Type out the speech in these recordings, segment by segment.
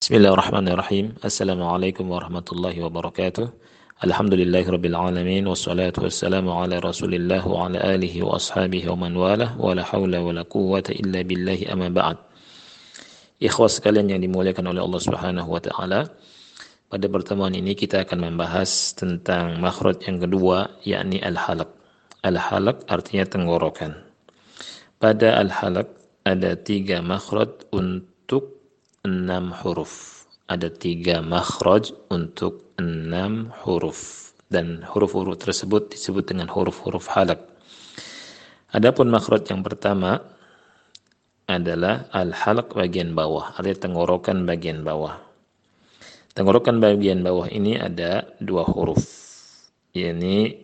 Bismillahirrahmanirrahim. Assalamualaikum warahmatullahi wabarakatuh. Alhamdulillahi rabbil alamin wassalatu wassalamu ala Rasulillah wa ala alihi wa ashabihi wa man walah wa la haula wa la quwwata illa billahi amma ba'd. Ikhwas sekalian yang dimuliakan oleh Allah Subhanahu wa taala. Pada pertemuan ini kita akan membahas tentang makhraj yang kedua yakni al-halaq. Al-halaq artinya tenggorokan. Pada al-halaq ada tiga makhraj untuk enam huruf. Ada tiga makhraj untuk enam huruf. Dan huruf-huruf tersebut disebut dengan huruf-huruf halak. Adapun makhraj yang pertama adalah al-halak bagian bawah, artinya tenggorokan bagian bawah. Tenggorokan bagian bawah ini ada dua huruf. Ini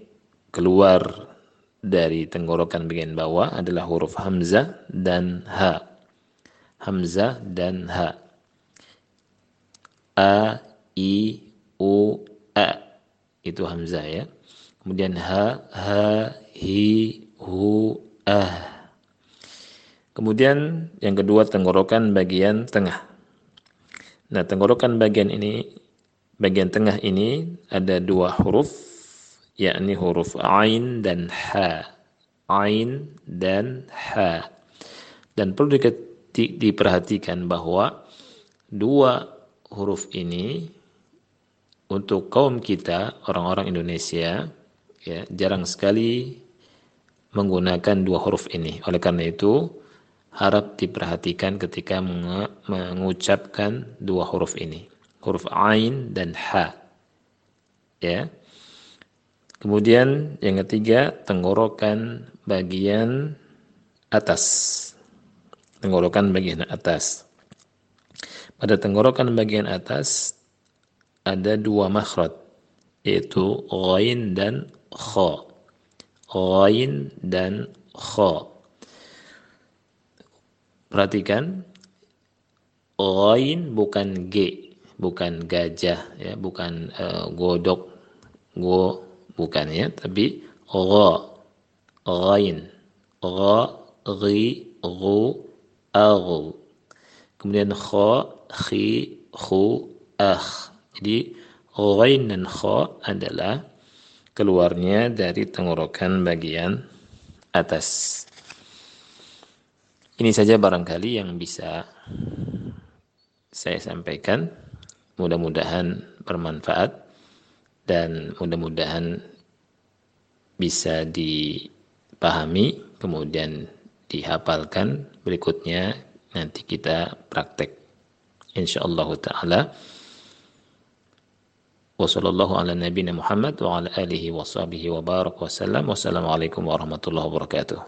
keluar dari tenggorokan bagian bawah adalah huruf hamzah dan ha. Hamzah dan ha a i u a itu hamzah ya. Kemudian ha ha hi hu ah kemudian yang kedua tenggorokan bagian tengah. Nah tenggorokan bagian ini bagian tengah ini ada dua huruf yakni huruf ain dan ha ain dan ha dan perlu di, diperhatikan bahwa dua huruf ini untuk kaum kita orang-orang Indonesia ya jarang sekali menggunakan dua huruf ini. Oleh karena itu harap diperhatikan ketika mengucapkan dua huruf ini. Huruf ain dan ha. Ya. Kemudian yang ketiga tenggorokan bagian atas. Tenggorokan bagian atas. Pada tenggorokan bagian atas ada dua makhraj yaitu ghain dan kha. Ghain dan kha. Perhatikan ghain bukan g, bukan gajah ya, bukan uh, godok, go bukan ya, tapi gha. Ghain. Gha, ghi, ghu, aghu. Kemudian kha khi, khu, akh. Jadi ghain dan kha adalah keluarnya dari tenggorokan bagian atas. Ini saja barangkali yang bisa saya sampaikan. Mudah-mudahan bermanfaat dan mudah-mudahan bisa dipahami kemudian dihafalkan berikutnya nanti kita praktek insyaallah taala wa sallallahu ala nabiyyina Muhammad wa ala alihi wa sahbihi wa barak wa sallam wassalamu alaikum warahmatullahi wabarakatuh